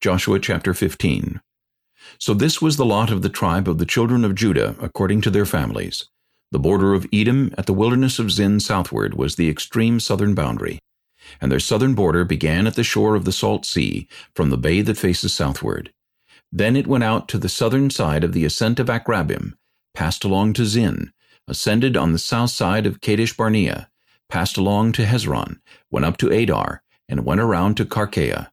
Joshua chapter 15 So this was the lot of the tribe of the children of Judah according to their families. The border of Edom at the wilderness of Zin southward was the extreme southern boundary. And their southern border began at the shore of the Salt Sea, from the bay that faces southward. Then it went out to the southern side of the ascent of Akrabbim, passed along to Zin, ascended on the south side of Kadesh Barnea, passed along to Hezron, went up to Adar, and went around to Karkaa.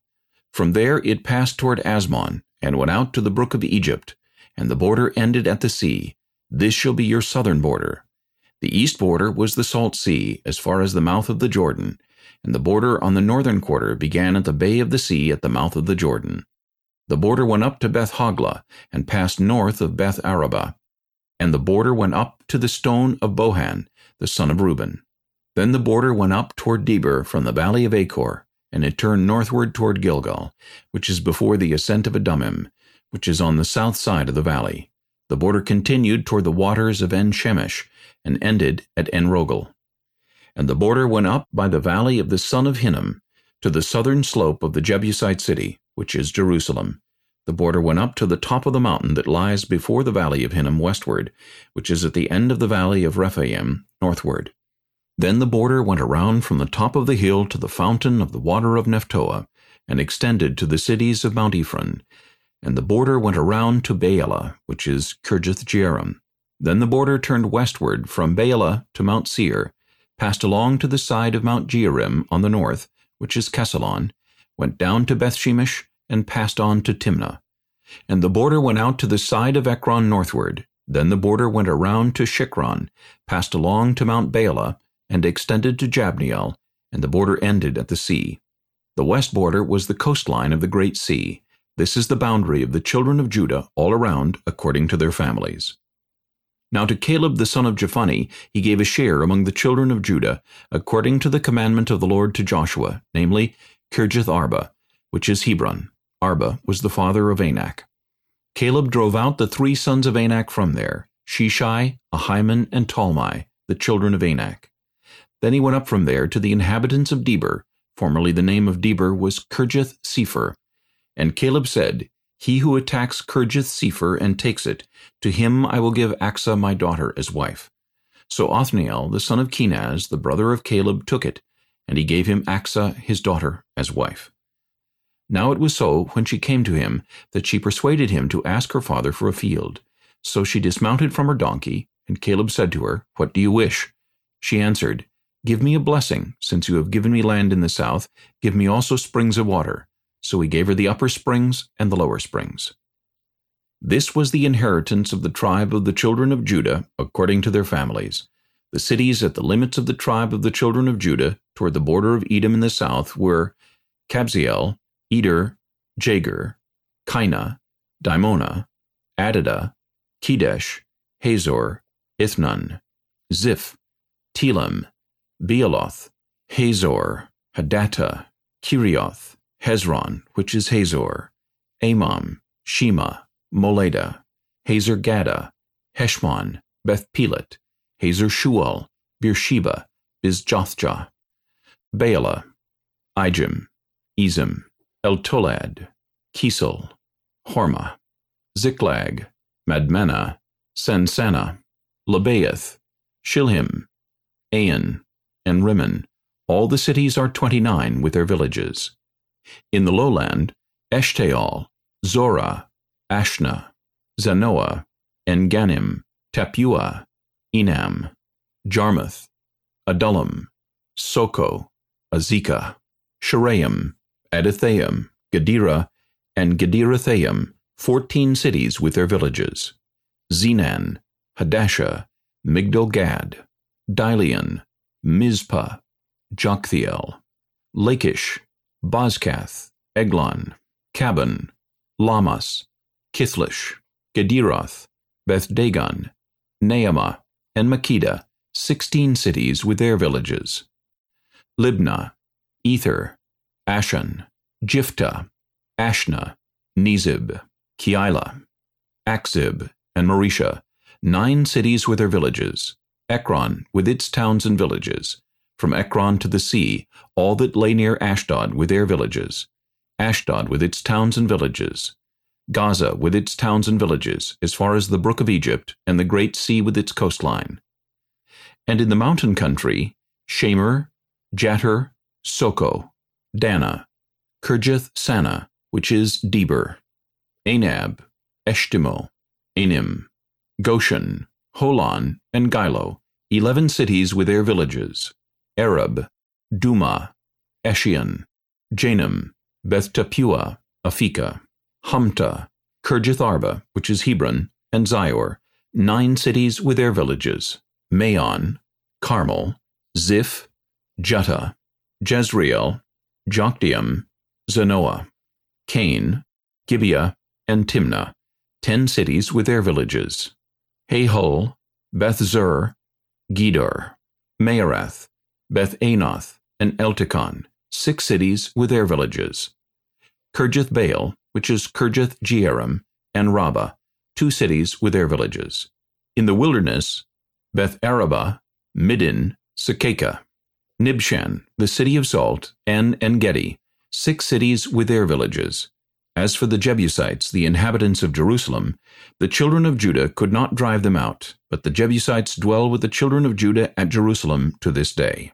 From there it passed toward Azmon, and went out to the brook of Egypt, and the border ended at the sea. This shall be your southern border. The east border was the Salt Sea, as far as the mouth of the Jordan, and the border on the northern quarter began at the bay of the sea at the mouth of the Jordan. The border went up to Beth Hoglah, and passed north of Beth Arabah. And the border went up to the stone of Bohan, the son of Reuben. Then the border went up toward Debir from the valley of Achor, and it turned northward toward Gilgal, which is before the ascent of Adummim, which is on the south side of the valley. The border continued toward the waters of En-Shemesh, and ended at En-Rogel. And the border went up by the valley of the son of Hinnom, to the southern slope of the Jebusite city, which is Jerusalem. The border went up to the top of the mountain that lies before the valley of Hinnom westward, which is at the end of the valley of Rephaim northward. Then the border went around from the top of the hill to the fountain of the water of Nephtoah, and extended to the cities of Mount Ephron. And the border went around to Baalah, which is Kirjath-jearim. Then the border turned westward from Baalah to Mount Seir, passed along to the side of Mount Jearim on the north, which is Chesalon, went down to Bethshemesh, and passed on to Timnah. And the border went out to the side of Ekron northward. Then the border went around to Shicron, passed along to Mount Baalah, and extended to Jabneel, and the border ended at the sea. The west border was the coastline of the great sea. This is the boundary of the children of Judah all around, according to their families. Now to Caleb the son of Jephunneh he gave a share among the children of Judah, according to the commandment of the Lord to Joshua, namely, Kirjath Arba, which is Hebron. Arba was the father of Anak. Caleb drove out the three sons of Anak from there, Sheshai, Ahiman, and Talmai, the children of Anak. Then he went up from there to the inhabitants of Debir. Formerly the name of Debir was Kirjath Sepher. And Caleb said, He who attacks Kirjath Sepher and takes it, to him I will give Achsah my daughter as wife. So Othniel, the son of Kenaz, the brother of Caleb, took it, and he gave him Achsah his daughter as wife. Now it was so, when she came to him, that she persuaded him to ask her father for a field. So she dismounted from her donkey, and Caleb said to her, What do you wish? She answered, Give me a blessing, since you have given me land in the south, give me also springs of water. So he gave her the upper springs and the lower springs. This was the inheritance of the tribe of the children of Judah, according to their families. The cities at the limits of the tribe of the children of Judah, toward the border of Edom in the south, were Kabzeel, Eder, Jagur, Kinah, Dimonah, Adadah, Kedesh, Hazor, Ithnan, Ziph, Telem, Bealoth, Hazor, Hadattah, Kerioth, Hezron, which is Hazor, Amam, Shema, Moladah, Hazar Gaddah, Heshmon, Beth Pelet, Hazar Shual, Beersheba, Bizjothjah, Baalah, Ijim, Ezem, Eltolad, Chesil, Hormah, Ziklag, Madmannah, Sansannah, Lebaoth, Shilhim, Ain, and Rimmon. All the cities are twenty-nine with their villages. In the lowland, Eshtaol, Zorah, Ashnah, Zanoah, En-gannim, Tappuah, Enam, Jarmuth, Adullam, Socoh, Azekah, Shaaraim, Adithaim, Gederah, and Gederothaim, fourteen cities with their villages. Zenan, Hadashah, Migdal-gad, Dilean, Mizpah, Joktheel, Lachish, Bozkath, Eglon, Cabbon, Lahmas, Kithlish, Gederoth, Beth-dagon, Naamah, and Makkedah, sixteen cities with their villages. Libnah, Ether, Ashan, Jiphtah, Ashnah, Nezib, Keilah, Achzib, and Mareshah, nine cities with their villages. Ekron with its towns and villages, from Ekron to the sea, all that lay near Ashdod with their villages, Ashdod with its towns and villages, Gaza with its towns and villages, as far as the brook of Egypt, and the great sea with its coastline. And in the mountain country, Shamir, Jattir, Sochoh, Dannah, Kirjath Sannah, which is Debir, Anab, Eshtemoh, Anim, Goshen, Holon, and Giloh, eleven cities with their villages, Arab, Dumah, Eshean, Janum, Beth Tappuah, Aphekah, Humtah, Kirjath Arba, which is Hebron, and Zior, nine cities with their villages, Maon, Carmel, Ziph, Juttah, Jezreel, Jokdeam, Zanoah, Kain, Gibeah, and Timnah, ten cities with their villages, Halhul, Beth-zur, Gedor, Maarath, Beth-anoth, and Eltekon, six cities with their villages. Kirjath Baal, which is Kirjath Jearim, and Rabbah, two cities with their villages. In the wilderness, Beth Arabah, Middin, Secacah, Nibshan, the city of salt, and Engedi, six cities with their villages. As for the Jebusites, the inhabitants of Jerusalem, the children of Judah could not drive them out, but the Jebusites dwell with the children of Judah at Jerusalem to this day.